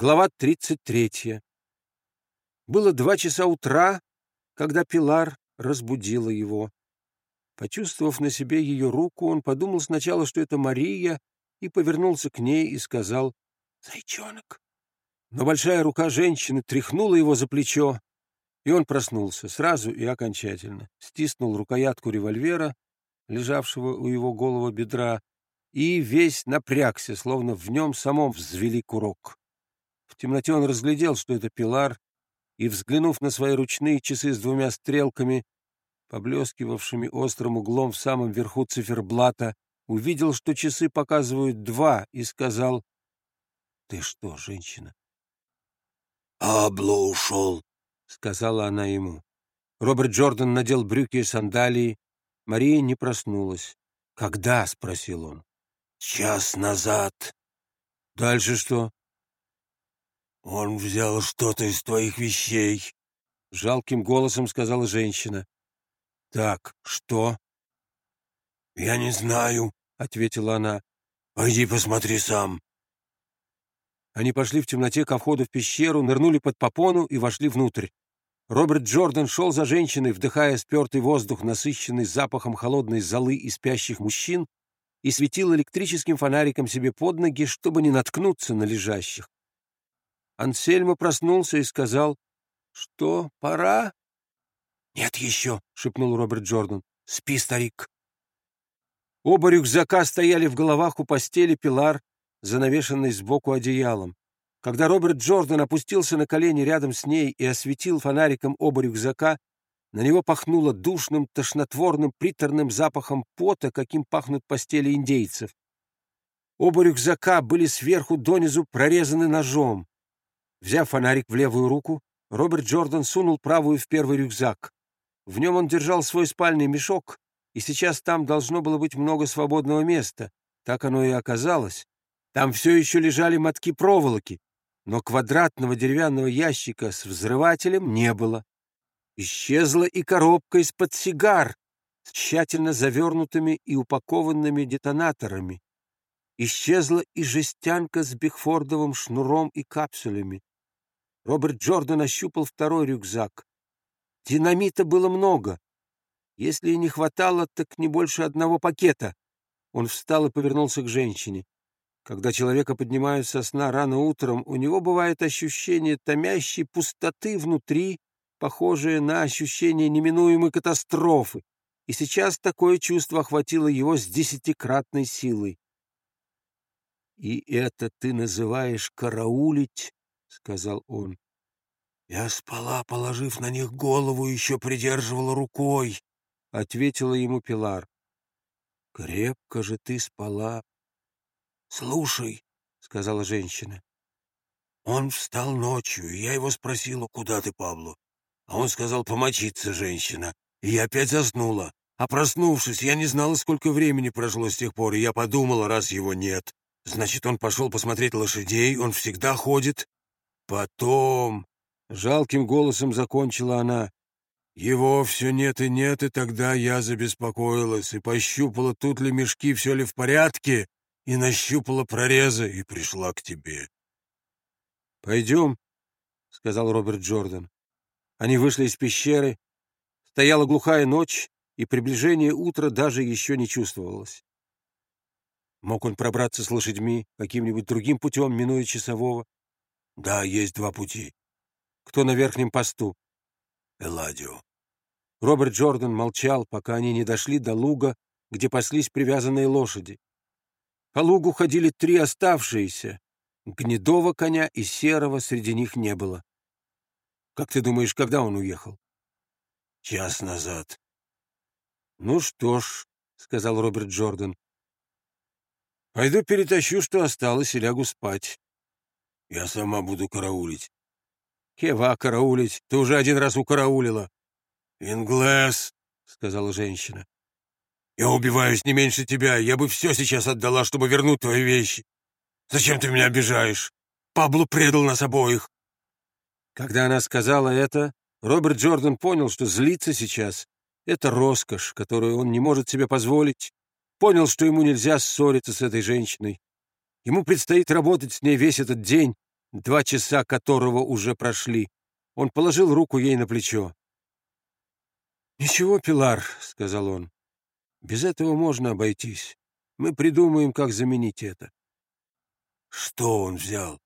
Глава 33. Было два часа утра, когда Пилар разбудила его. Почувствовав на себе ее руку, он подумал сначала, что это Мария, и повернулся к ней и сказал «Зайчонок». Но большая рука женщины тряхнула его за плечо, и он проснулся сразу и окончательно, стиснул рукоятку револьвера, лежавшего у его голого бедра, и весь напрягся, словно в нем самом взвели курок. Темноте он разглядел, что это Пилар, и, взглянув на свои ручные часы с двумя стрелками, поблескивавшими острым углом в самом верху циферблата, увидел, что часы показывают два, и сказал, «Ты что, женщина?» «Абло ушел», — сказала она ему. Роберт Джордан надел брюки и сандалии. Мария не проснулась. «Когда?» — спросил он. «Час назад». «Дальше что?» «Он взял что-то из твоих вещей», — жалким голосом сказала женщина. «Так, что?» «Я не знаю», — ответила она. «Пойди посмотри сам». Они пошли в темноте ко входу в пещеру, нырнули под попону и вошли внутрь. Роберт Джордан шел за женщиной, вдыхая спертый воздух, насыщенный запахом холодной золы и спящих мужчин, и светил электрическим фонариком себе под ноги, чтобы не наткнуться на лежащих. Ансельмо проснулся и сказал, «Что, пора?» «Нет еще», — шепнул Роберт Джордан. «Спи, старик». Оба рюкзака стояли в головах у постели Пилар, занавешенной сбоку одеялом. Когда Роберт Джордан опустился на колени рядом с ней и осветил фонариком оба рюкзака, на него пахнуло душным, тошнотворным, приторным запахом пота, каким пахнут постели индейцев. Оба рюкзака были сверху донизу прорезаны ножом. Взяв фонарик в левую руку, Роберт Джордан сунул правую в первый рюкзак. В нем он держал свой спальный мешок, и сейчас там должно было быть много свободного места. Так оно и оказалось. Там все еще лежали мотки проволоки, но квадратного деревянного ящика с взрывателем не было. Исчезла и коробка из-под сигар с тщательно завернутыми и упакованными детонаторами. Исчезла и жестянка с бигфордовым шнуром и капсулями. Роберт Джордан ощупал второй рюкзак. Динамита было много. Если и не хватало, так не больше одного пакета. Он встал и повернулся к женщине. Когда человека поднимают со сна рано утром, у него бывает ощущение томящей пустоты внутри, похожее на ощущение неминуемой катастрофы. И сейчас такое чувство охватило его с десятикратной силой. «И это ты называешь караулить?» — сказал он. «Я спала, положив на них голову, еще придерживала рукой», — ответила ему Пилар. «Крепко же ты спала». «Слушай», — сказала женщина, — «он встал ночью, и я его спросила, куда ты, Пабло? А он сказал, помочиться, женщина, и я опять заснула. А проснувшись, я не знала, сколько времени прошло с тех пор, и я подумала, раз его нет. Значит, он пошел посмотреть лошадей, он всегда ходит, Потом, — жалким голосом закончила она, — его все нет и нет, и тогда я забеспокоилась и пощупала, тут ли мешки, все ли в порядке, и нащупала прорезы и пришла к тебе. — Пойдем, — сказал Роберт Джордан. Они вышли из пещеры. Стояла глухая ночь, и приближение утра даже еще не чувствовалось. Мог он пробраться с лошадьми каким-нибудь другим путем, минуя часового? Да, есть два пути. Кто на верхнем посту? Эладио. Роберт Джордан молчал, пока они не дошли до луга, где паслись привязанные лошади. По лугу ходили три оставшиеся. Гнедого коня и серого среди них не было. Как ты думаешь, когда он уехал? Час назад. Ну что ж, — сказал Роберт Джордан, — пойду перетащу, что осталось, и лягу спать. Я сама буду караулить. Кева караулить? Ты уже один раз укараулила. Инглес, — сказала женщина. Я убиваюсь не меньше тебя. Я бы все сейчас отдала, чтобы вернуть твои вещи. Зачем ты меня обижаешь? Пабло предал нас обоих. Когда она сказала это, Роберт Джордан понял, что злиться сейчас — это роскошь, которую он не может себе позволить. Понял, что ему нельзя ссориться с этой женщиной. Ему предстоит работать с ней весь этот день, два часа которого уже прошли. Он положил руку ей на плечо. «Ничего, Пилар», — сказал он, — «без этого можно обойтись. Мы придумаем, как заменить это». «Что он взял?»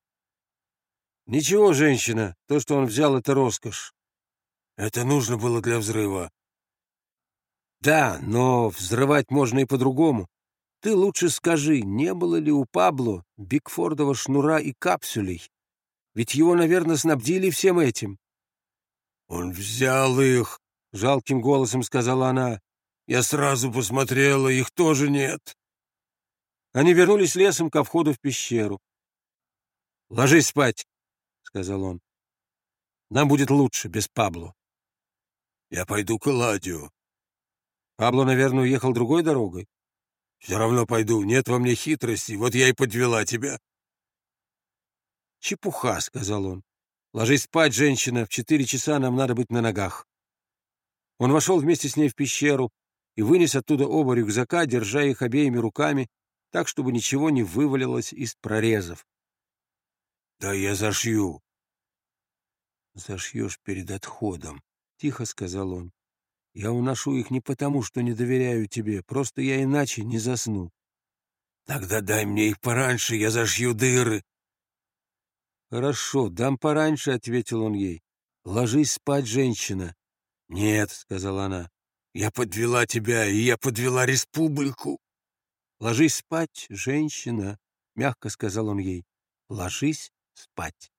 «Ничего, женщина, то, что он взял, — это роскошь». «Это нужно было для взрыва». «Да, но взрывать можно и по-другому. Ты лучше скажи, не было ли у Пабло Бигфордова шнура и капсулей? Ведь его, наверное, снабдили всем этим». «Он взял их», — жалким голосом сказала она. «Я сразу посмотрела, их тоже нет». Они вернулись лесом ко входу в пещеру. «Ложись спать», — сказал он. «Нам будет лучше без Пабло». «Я пойду к Эладио». «Пабло, наверное, уехал другой дорогой». «Все равно пойду. Нет во мне хитрости. Вот я и подвела тебя». «Чепуха», — сказал он. «Ложись спать, женщина. В четыре часа нам надо быть на ногах». Он вошел вместе с ней в пещеру и вынес оттуда оба рюкзака, держа их обеими руками, так, чтобы ничего не вывалилось из прорезов. «Да я зашью». «Зашьешь перед отходом», — тихо сказал он. «Я уношу их не потому, что не доверяю тебе, просто я иначе не засну». «Тогда дай мне их пораньше, я зашью дыры». «Хорошо, дам пораньше», — ответил он ей. «Ложись спать, женщина». «Нет», — сказала она, — «я подвела тебя, и я подвела республику». «Ложись спать, женщина», — мягко сказал он ей. «Ложись спать».